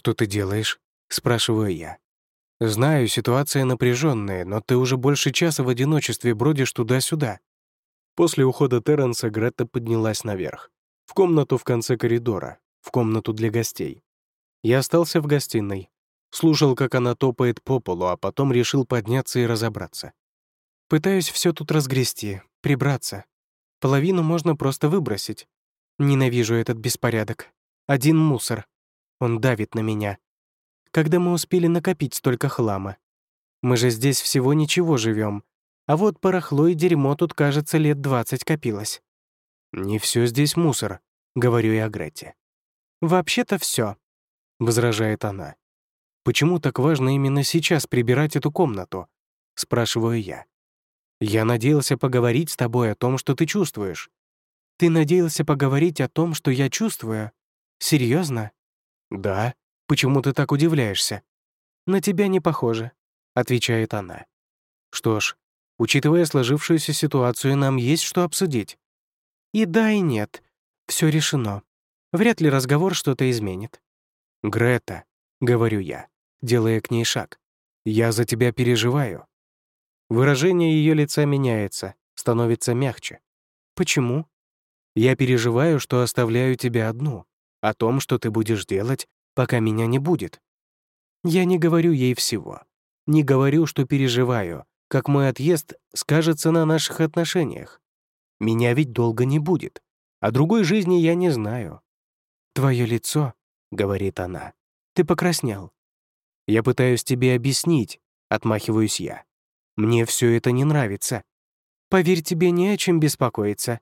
«Что ты делаешь?» — спрашиваю я. «Знаю, ситуация напряженная, но ты уже больше часа в одиночестве бродишь туда-сюда». После ухода Терренса Гретта поднялась наверх, в комнату в конце коридора, в комнату для гостей. Я остался в гостиной, слушал, как она топает по полу, а потом решил подняться и разобраться. Пытаюсь все тут разгрести, прибраться. Половину можно просто выбросить. Ненавижу этот беспорядок. Один мусор. Он давит на меня. Когда мы успели накопить столько хлама? Мы же здесь всего ничего живем, а вот барахло и дерьмо тут, кажется, лет двадцать копилось. «Не все здесь мусор», — говорю я Гретте. «Вообще-то все, возражает она. «Почему так важно именно сейчас прибирать эту комнату?» — спрашиваю я. «Я надеялся поговорить с тобой о том, что ты чувствуешь». «Ты надеялся поговорить о том, что я чувствую? Серьезно? «Да», Почему ты так удивляешься?» «На тебя не похоже», — отвечает она. «Что ж, учитывая сложившуюся ситуацию, нам есть что обсудить». «И да, и нет. Все решено. Вряд ли разговор что-то изменит». «Грета», — говорю я, делая к ней шаг, — «я за тебя переживаю». Выражение ее лица меняется, становится мягче. «Почему?» «Я переживаю, что оставляю тебя одну, о том, что ты будешь делать, пока меня не будет. Я не говорю ей всего. Не говорю, что переживаю, как мой отъезд скажется на наших отношениях. Меня ведь долго не будет. А другой жизни я не знаю. «Твое лицо», — говорит она, — «ты покраснел». «Я пытаюсь тебе объяснить», — отмахиваюсь я. «Мне все это не нравится. Поверь, тебе не о чем беспокоиться».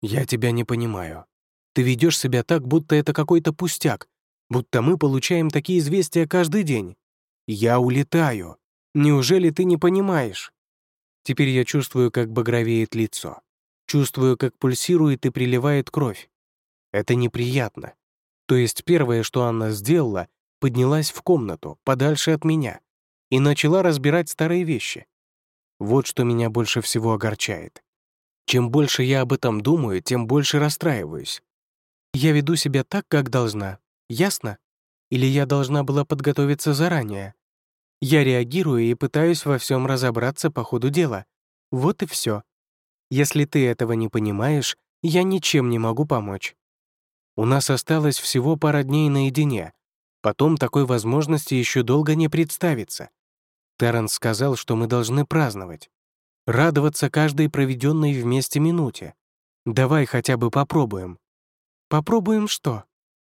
«Я тебя не понимаю. Ты ведешь себя так, будто это какой-то пустяк, будто мы получаем такие известия каждый день. Я улетаю. Неужели ты не понимаешь? Теперь я чувствую, как багровеет лицо. Чувствую, как пульсирует и приливает кровь. Это неприятно. То есть первое, что она сделала, поднялась в комнату, подальше от меня, и начала разбирать старые вещи. Вот что меня больше всего огорчает. Чем больше я об этом думаю, тем больше расстраиваюсь. Я веду себя так, как должна, Ясно? Или я должна была подготовиться заранее? Я реагирую и пытаюсь во всем разобраться по ходу дела. Вот и все. Если ты этого не понимаешь, я ничем не могу помочь. У нас осталось всего пара дней наедине. Потом такой возможности еще долго не представится. Терренс сказал, что мы должны праздновать. Радоваться каждой проведенной вместе минуте. Давай хотя бы попробуем. Попробуем что?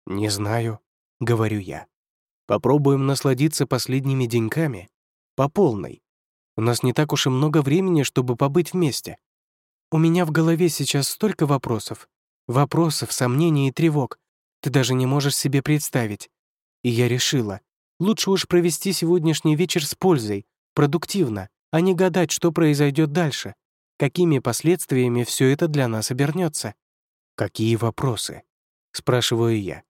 «Не знаю», — говорю я. «Попробуем насладиться последними деньками. По полной. У нас не так уж и много времени, чтобы побыть вместе. У меня в голове сейчас столько вопросов. Вопросов, сомнений и тревог. Ты даже не можешь себе представить. И я решила, лучше уж провести сегодняшний вечер с пользой, продуктивно, а не гадать, что произойдет дальше, какими последствиями все это для нас обернется. «Какие вопросы?» — спрашиваю я.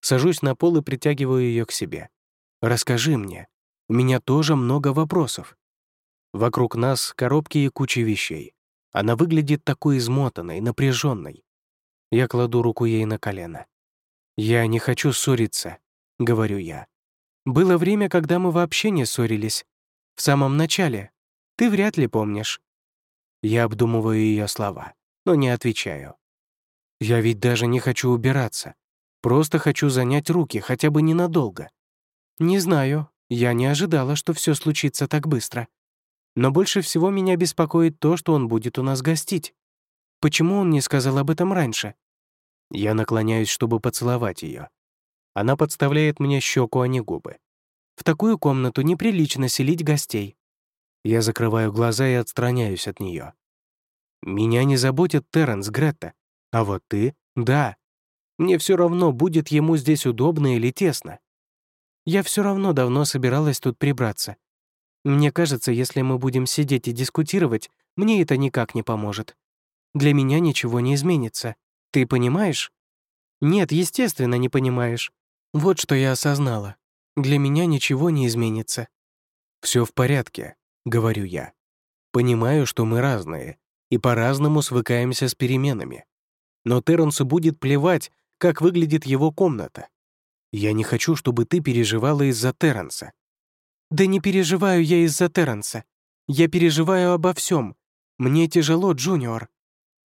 Сажусь на пол и притягиваю ее к себе. «Расскажи мне. У меня тоже много вопросов». Вокруг нас коробки и куча вещей. Она выглядит такой измотанной, напряженной. Я кладу руку ей на колено. «Я не хочу ссориться», — говорю я. «Было время, когда мы вообще не ссорились. В самом начале. Ты вряд ли помнишь». Я обдумываю ее слова, но не отвечаю. «Я ведь даже не хочу убираться. Просто хочу занять руки, хотя бы ненадолго. Не знаю, я не ожидала, что все случится так быстро. Но больше всего меня беспокоит то, что он будет у нас гостить. Почему он не сказал об этом раньше? Я наклоняюсь, чтобы поцеловать ее. Она подставляет мне щеку, а не губы. В такую комнату неприлично селить гостей. Я закрываю глаза и отстраняюсь от нее. Меня не заботит Терренс Гретта, а вот ты — да. Мне все равно, будет ему здесь удобно или тесно. Я все равно давно собиралась тут прибраться. Мне кажется, если мы будем сидеть и дискутировать, мне это никак не поможет. Для меня ничего не изменится. Ты понимаешь? Нет, естественно, не понимаешь. Вот что я осознала. Для меня ничего не изменится. Все в порядке, говорю я. Понимаю, что мы разные, и по-разному свыкаемся с переменами. Но Терренсу будет плевать, как выглядит его комната. Я не хочу, чтобы ты переживала из-за Терренса». «Да не переживаю я из-за Терренса. Я переживаю обо всем. Мне тяжело, Джуниор».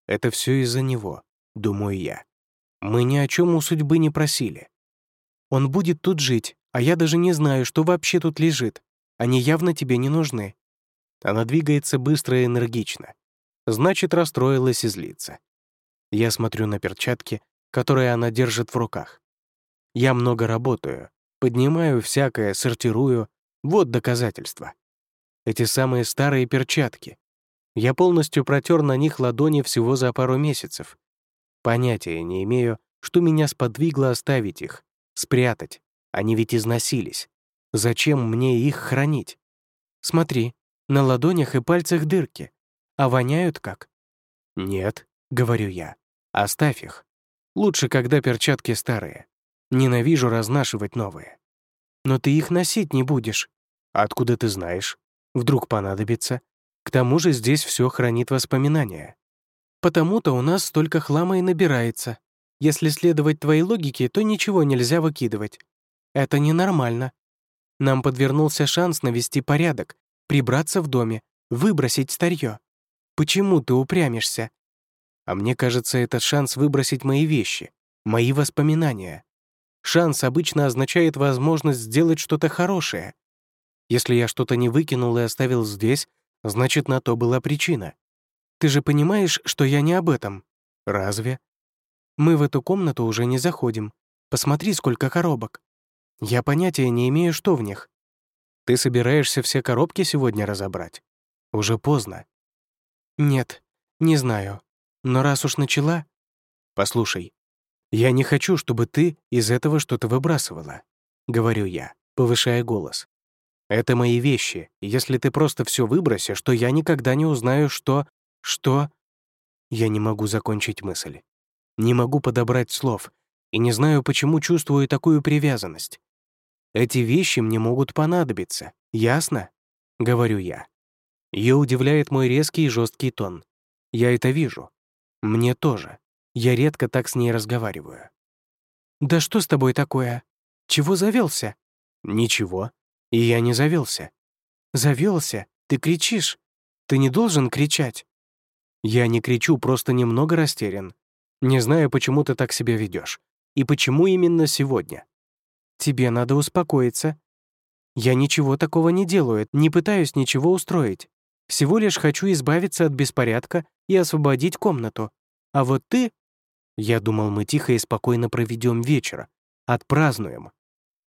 «Это все из-за него», — думаю я. «Мы ни о чем у судьбы не просили». «Он будет тут жить, а я даже не знаю, что вообще тут лежит. Они явно тебе не нужны». Она двигается быстро и энергично. Значит, расстроилась и злится. Я смотрю на перчатки, которые она держит в руках. Я много работаю, поднимаю всякое, сортирую. Вот доказательства. Эти самые старые перчатки. Я полностью протер на них ладони всего за пару месяцев. Понятия не имею, что меня сподвигло оставить их, спрятать. Они ведь износились. Зачем мне их хранить? Смотри, на ладонях и пальцах дырки. А воняют как? Нет, говорю я. Оставь их. Лучше, когда перчатки старые. Ненавижу разнашивать новые. Но ты их носить не будешь. Откуда ты знаешь? Вдруг понадобится. К тому же здесь все хранит воспоминания. Потому-то у нас столько хлама и набирается. Если следовать твоей логике, то ничего нельзя выкидывать. Это ненормально. Нам подвернулся шанс навести порядок, прибраться в доме, выбросить старье. Почему ты упрямишься? А мне кажется, этот шанс выбросить мои вещи, мои воспоминания. Шанс обычно означает возможность сделать что-то хорошее. Если я что-то не выкинул и оставил здесь, значит, на то была причина. Ты же понимаешь, что я не об этом? Разве? Мы в эту комнату уже не заходим. Посмотри, сколько коробок. Я понятия не имею, что в них. Ты собираешься все коробки сегодня разобрать? Уже поздно. Нет, не знаю. Но раз уж начала... Послушай, «Я не хочу, чтобы ты из этого что-то выбрасывала», — говорю я, повышая голос. «Это мои вещи. Если ты просто все выбросишь, то я никогда не узнаю, что... что...» Я не могу закончить мысль. Не могу подобрать слов, и не знаю, почему чувствую такую привязанность. «Эти вещи мне могут понадобиться, ясно?» — говорю я. Ее удивляет мой резкий и жесткий тон. Я это вижу. Мне тоже. Я редко так с ней разговариваю. «Да что с тобой такое? Чего завелся?» «Ничего. И я не завелся». «Завелся? Ты кричишь. Ты не должен кричать». «Я не кричу, просто немного растерян. Не знаю, почему ты так себя ведешь. И почему именно сегодня?» «Тебе надо успокоиться. Я ничего такого не делаю, не пытаюсь ничего устроить. Всего лишь хочу избавиться от беспорядка и освободить комнату. А вот ты я думал, мы тихо и спокойно проведем вечер, отпразднуем.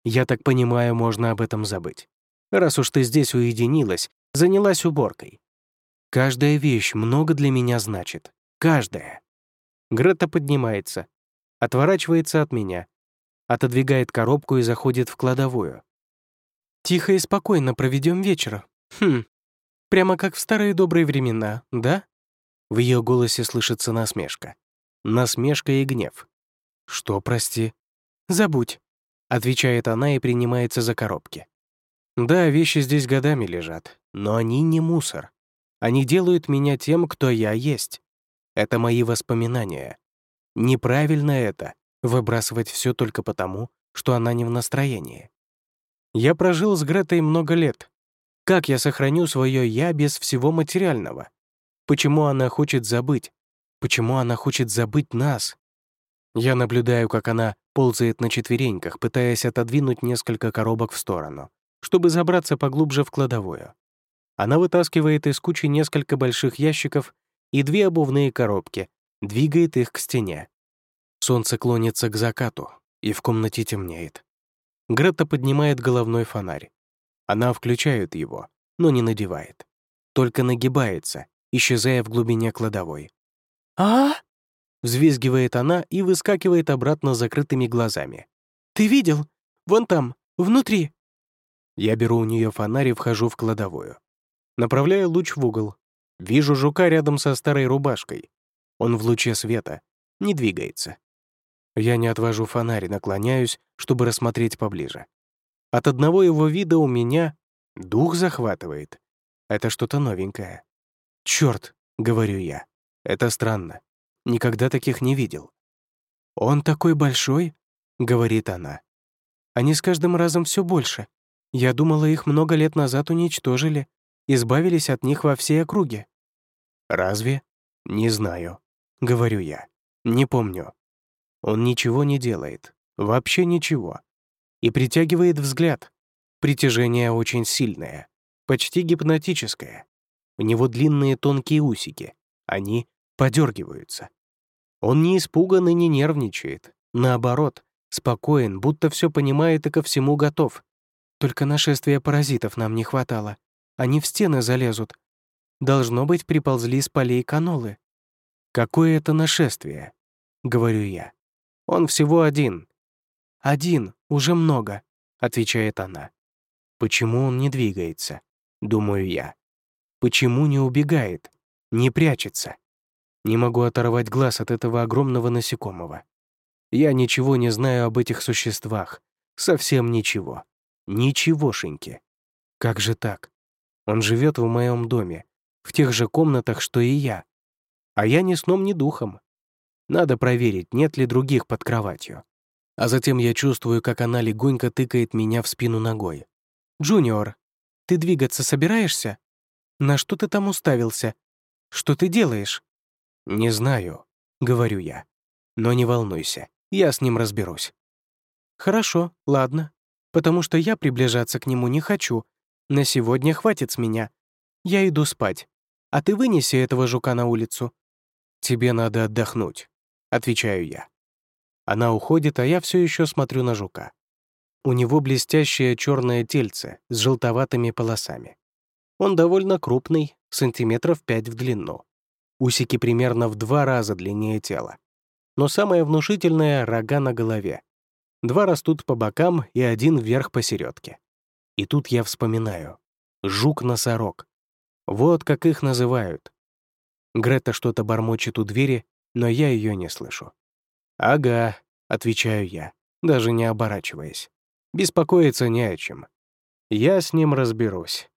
Я так понимаю, можно об этом забыть. Раз уж ты здесь уединилась, занялась уборкой. Каждая вещь много для меня значит. Каждая. Грета поднимается, отворачивается от меня, отодвигает коробку и заходит в кладовую. «Тихо и спокойно проведем вечер. Хм, прямо как в старые добрые времена, да?» В ее голосе слышится насмешка насмешка и гнев. «Что, прости?» «Забудь», — отвечает она и принимается за коробки. «Да, вещи здесь годами лежат, но они не мусор. Они делают меня тем, кто я есть. Это мои воспоминания. Неправильно это — выбрасывать все только потому, что она не в настроении. Я прожил с Гретой много лет. Как я сохраню свое «я» без всего материального? Почему она хочет забыть, Почему она хочет забыть нас? Я наблюдаю, как она ползает на четвереньках, пытаясь отодвинуть несколько коробок в сторону, чтобы забраться поглубже в кладовую. Она вытаскивает из кучи несколько больших ящиков и две обувные коробки, двигает их к стене. Солнце клонится к закату, и в комнате темнеет. Грета поднимает головной фонарь. Она включает его, но не надевает. Только нагибается, исчезая в глубине кладовой а Взвизгивает она и выскакивает обратно с закрытыми глазами. «Ты видел? Вон там, внутри!» Я беру у нее фонарь и вхожу в кладовую. Направляю луч в угол. Вижу жука рядом со старой рубашкой. Он в луче света, не двигается. Я не отвожу фонарь, наклоняюсь, чтобы рассмотреть поближе. От одного его вида у меня дух захватывает. Это что-то новенькое. «Чёрт», — говорю я. Это странно. Никогда таких не видел. «Он такой большой?» — говорит она. Они с каждым разом все больше. Я думала, их много лет назад уничтожили, избавились от них во всей округе». «Разве? Не знаю», — говорю я. «Не помню». Он ничего не делает, вообще ничего. И притягивает взгляд. Притяжение очень сильное, почти гипнотическое. У него длинные тонкие усики. Они подергиваются. Он не испуган и не нервничает. Наоборот, спокоен, будто все понимает и ко всему готов. Только нашествия паразитов нам не хватало. Они в стены залезут. Должно быть, приползли с полей канолы. «Какое это нашествие?» — говорю я. «Он всего один». «Один, уже много», — отвечает она. «Почему он не двигается?» — думаю я. «Почему не убегает? Не прячется?» Не могу оторвать глаз от этого огромного насекомого. Я ничего не знаю об этих существах. Совсем ничего. Ничегошеньки. Как же так? Он живет в моем доме, в тех же комнатах, что и я. А я ни сном, ни духом. Надо проверить, нет ли других под кроватью. А затем я чувствую, как она легонько тыкает меня в спину ногой. «Джуниор, ты двигаться собираешься? На что ты там уставился? Что ты делаешь?» «Не знаю», — говорю я. «Но не волнуйся, я с ним разберусь». «Хорошо, ладно. Потому что я приближаться к нему не хочу. На сегодня хватит с меня. Я иду спать. А ты вынеси этого жука на улицу». «Тебе надо отдохнуть», — отвечаю я. Она уходит, а я все еще смотрю на жука. У него блестящее черное тельце с желтоватыми полосами. Он довольно крупный, сантиметров пять в длину. Усики примерно в два раза длиннее тела. Но самое внушительное — рога на голове. Два растут по бокам и один вверх посередке. И тут я вспоминаю. Жук-носорог. Вот как их называют. Грета что-то бормочет у двери, но я ее не слышу. «Ага», — отвечаю я, даже не оборачиваясь. Беспокоиться не о чем. Я с ним разберусь.